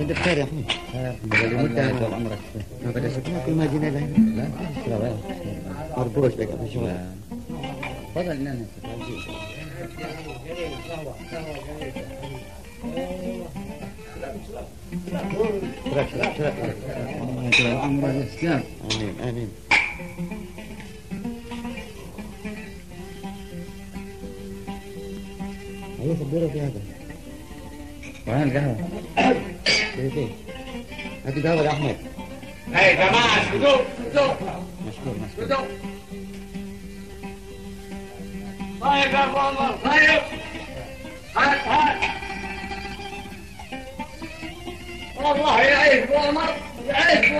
انت بخير يا احمد الله يطول عمرك ما بدأ سكنا كل ما جينا لهنا لا لا مربوش بقى في شغل لا تفضل نانا شرف شرف شرف عمرك الاسلام امين امين ايوه صبيره في هذا وين كيف هاتي قهوة يا أحمد. يا جماعة اسكتوا اسكتوا. مشكور مشكور. اسكتوا. طيب يا ماما طيب. هات هات. والله يعيش بومر يعيش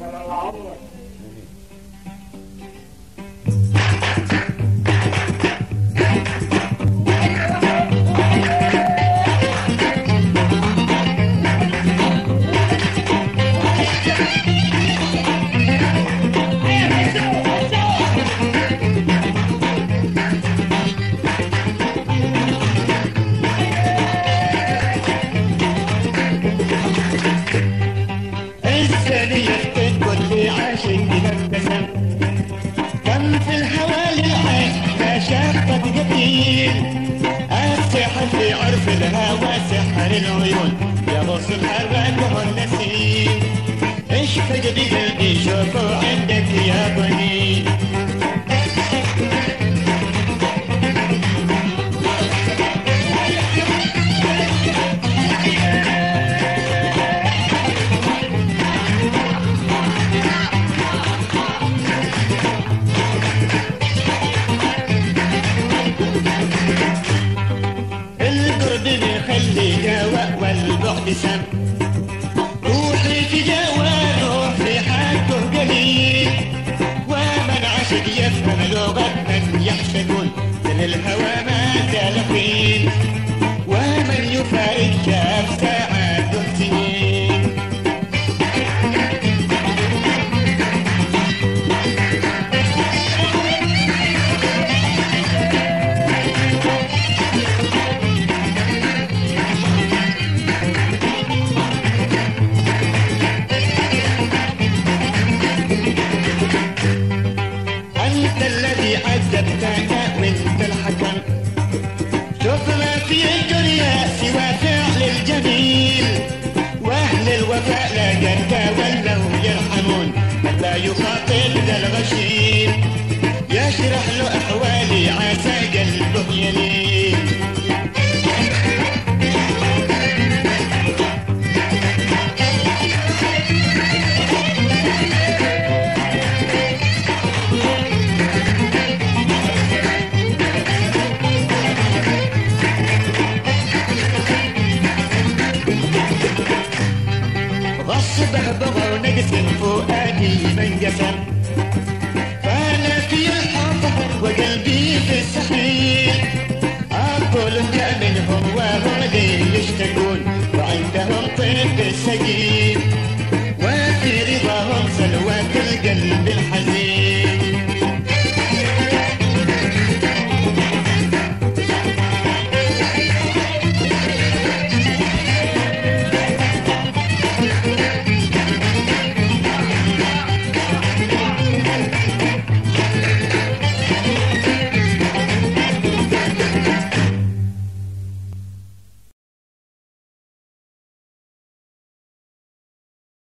Nó nói. الهوى سحر العيون يغص الحرك والنسيم اشفق بقلبي شوفوا عندك officer في الدنيا سوى فعل الجميل وأهل الوفاء لا ولوا يرحمون من لا يخاطب ذا الغشيم. يشرح له أحوالي عسى قلبه يلين حادث فؤادي من قسم فانا في خطر وقلبي في السحيق الظلم منهم وهم ذي يشتكون وعندهم طب السقيم